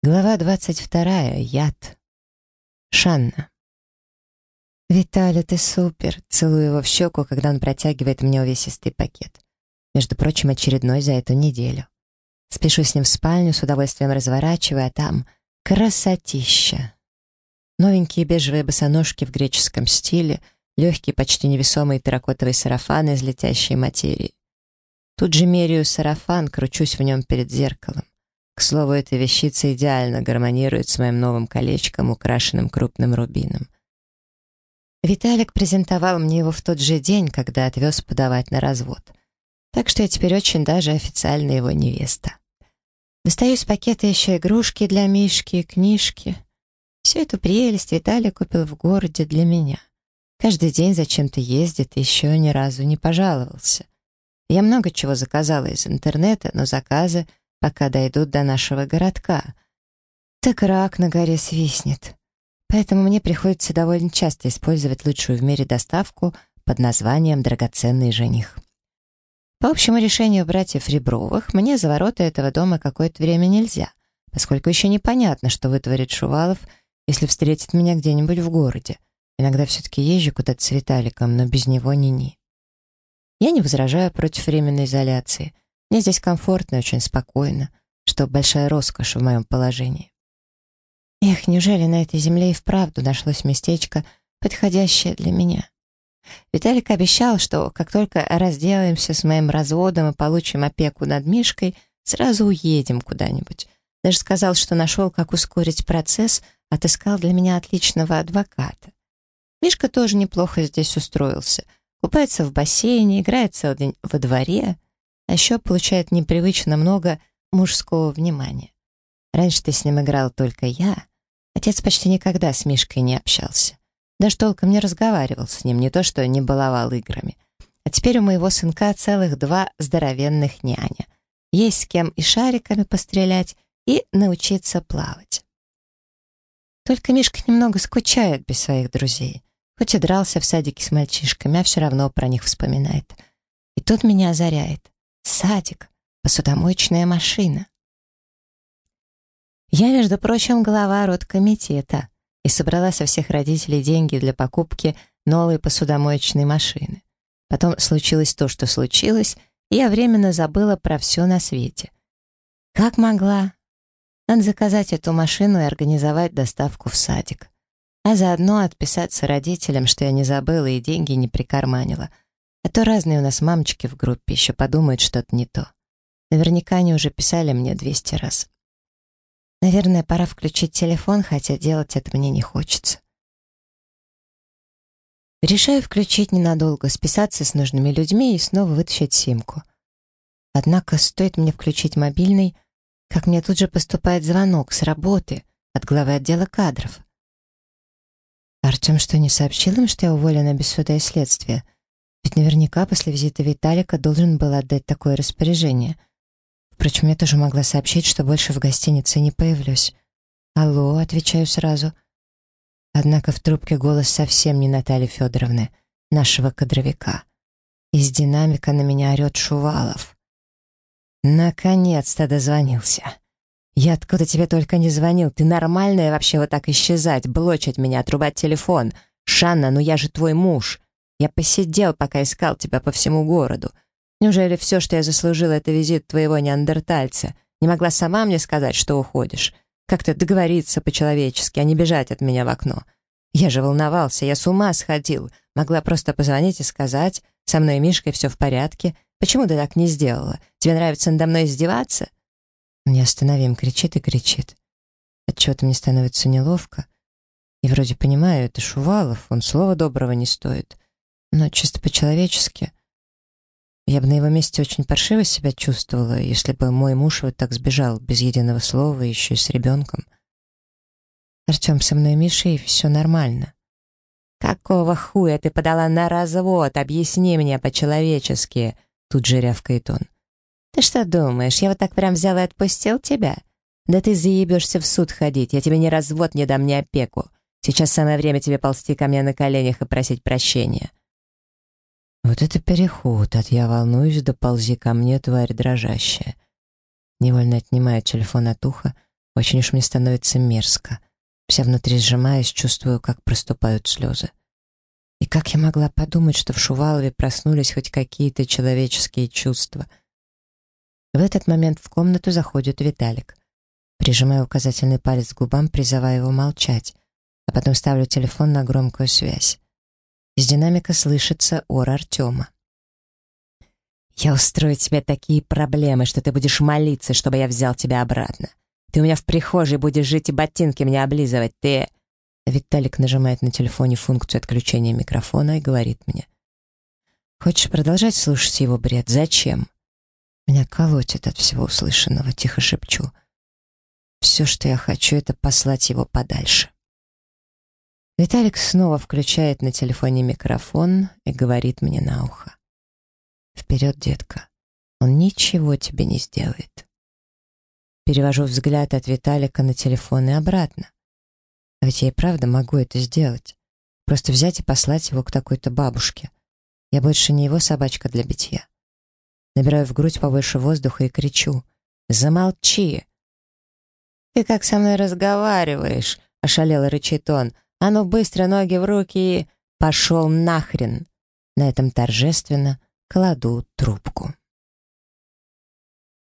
Глава двадцать вторая. Яд. Шанна. «Виталя, ты супер!» Целую его в щеку, когда он протягивает мне увесистый пакет. Между прочим, очередной за эту неделю. Спешу с ним в спальню, с удовольствием разворачивая, а там красотища. Новенькие бежевые босоножки в греческом стиле, легкий, почти невесомый терракотовый сарафан из летящей материи. Тут же меряю сарафан, кручусь в нем перед зеркалом. К слову, эта вещица идеально гармонирует с моим новым колечком, украшенным крупным рубином. Виталик презентовал мне его в тот же день, когда отвез подавать на развод. Так что я теперь очень даже официально его невеста. Достаю из пакета еще игрушки для Мишки, книжки. Всю эту прелесть Виталий купил в городе для меня. Каждый день зачем-то ездит и еще ни разу не пожаловался. Я много чего заказала из интернета, но заказы пока дойдут до нашего городка. Так рак на горе свистнет. Поэтому мне приходится довольно часто использовать лучшую в мире доставку под названием «Драгоценный жених». По общему решению братьев Ребровых, мне за ворота этого дома какое-то время нельзя, поскольку еще непонятно, что вытворит Шувалов, если встретит меня где-нибудь в городе. Иногда все-таки езжу куда-то с Виталиком, но без него ни-ни. Я не возражаю против временной изоляции — мне здесь комфортно и очень спокойно, что большая роскошь в моем положении. Эх, неужели на этой земле и вправду нашлось местечко, подходящее для меня? Виталик обещал, что как только разделаемся с моим разводом и получим опеку над Мишкой, сразу уедем куда-нибудь. Даже сказал, что нашел, как ускорить процесс, отыскал для меня отличного адвоката. Мишка тоже неплохо здесь устроился. Купается в бассейне, играет целый день во дворе — а еще получает непривычно много мужского внимания. Раньше ты с ним играл только я. Отец почти никогда с Мишкой не общался. Даже толком не разговаривал с ним, не то что не баловал играми. А теперь у моего сынка целых два здоровенных няня. Есть с кем и шариками пострелять, и научиться плавать. Только Мишка немного скучает без своих друзей. Хоть и дрался в садике с мальчишками, а все равно про них вспоминает. И тут меня озаряет садик, посудомоечная машина. Я, между прочим, глава родкомитета и собрала со всех родителей деньги для покупки новой посудомоечной машины. Потом случилось то, что случилось, и я временно забыла про все на свете. Как могла? Надо заказать эту машину и организовать доставку в садик. А заодно отписаться родителям, что я не забыла и деньги не прикарманила — а то разные у нас мамочки в группе еще подумают что-то не то. Наверняка они уже писали мне 200 раз. Наверное, пора включить телефон, хотя делать это мне не хочется. Решаю включить ненадолго, списаться с нужными людьми и снова вытащить симку. Однако стоит мне включить мобильный, как мне тут же поступает звонок с работы от главы отдела кадров. Артем что, не сообщил им, что я уволена без суда и следствия? Ведь наверняка после визита Виталика должен был отдать такое распоряжение. Впрочем, я тоже могла сообщить, что больше в гостинице не появлюсь. «Алло», — отвечаю сразу. Однако в трубке голос совсем не Натальи Федоровны, нашего кадровика. Из динамика на меня орет Шувалов. «Наконец-то дозвонился. Я откуда тебе только не звонил. Ты нормальная вообще вот так исчезать, блочить меня, отрубать телефон? Шанна, ну я же твой муж. Я посидел, пока искал тебя по всему городу. Неужели все, что я заслужила, это визит твоего неандертальца? Не могла сама мне сказать, что уходишь? Как-то договориться по-человечески, а не бежать от меня в окно. Я же волновался, я с ума сходил. Могла просто позвонить и сказать, со мной и Мишкой все в порядке. Почему ты так не сделала? Тебе нравится надо мной издеваться? Не остановим, кричит и кричит. Отчего-то мне становится неловко. И вроде понимаю, это Шувалов, он слова доброго не стоит но чисто по-человечески. Я бы на его месте очень паршиво себя чувствовала, если бы мой муж вот так сбежал, без единого слова, еще и с ребенком. Артем, со мной Мишей все нормально. «Какого хуя ты подала на развод? Объясни мне по-человечески!» Тут же рявкает он. «Ты что думаешь, я вот так прям взял и отпустил тебя? Да ты заебешься в суд ходить, я тебе ни развод не дам, ни опеку. Сейчас самое время тебе ползти ко мне на коленях и просить прощения. Вот это переход от «я волнуюсь» до «ползи ко мне, тварь дрожащая». Невольно отнимаю телефон от уха, Очень уж мне становится мерзко. Вся внутри сжимаясь, чувствую, как проступают слезы. И как я могла подумать, что в Шувалове проснулись хоть какие-то человеческие чувства? В этот момент в комнату заходит Виталик. Прижимаю указательный палец к губам, призывая его молчать, а потом ставлю телефон на громкую связь. Из динамика слышится ор Артема. «Я устрою тебе такие проблемы, что ты будешь молиться, чтобы я взял тебя обратно. Ты у меня в прихожей будешь жить и ботинки мне облизывать. Ты...» Виталик нажимает на телефоне функцию отключения микрофона и говорит мне. «Хочешь продолжать слушать его бред? Зачем?» Меня колотит от всего услышанного, тихо шепчу. «Все, что я хочу, это послать его подальше». Виталик снова включает на телефоне микрофон и говорит мне на ухо. «Вперед, детка, он ничего тебе не сделает». Перевожу взгляд от Виталика на телефон и обратно. А ведь я и правда могу это сделать. Просто взять и послать его к такой-то бабушке. Я больше не его собачка для битья. Набираю в грудь побольше воздуха и кричу. «Замолчи!» «Ты как со мной разговариваешь?» — ошалело рычит он. А ну быстро ноги в руки и... Пошел нахрен. На этом торжественно кладу трубку.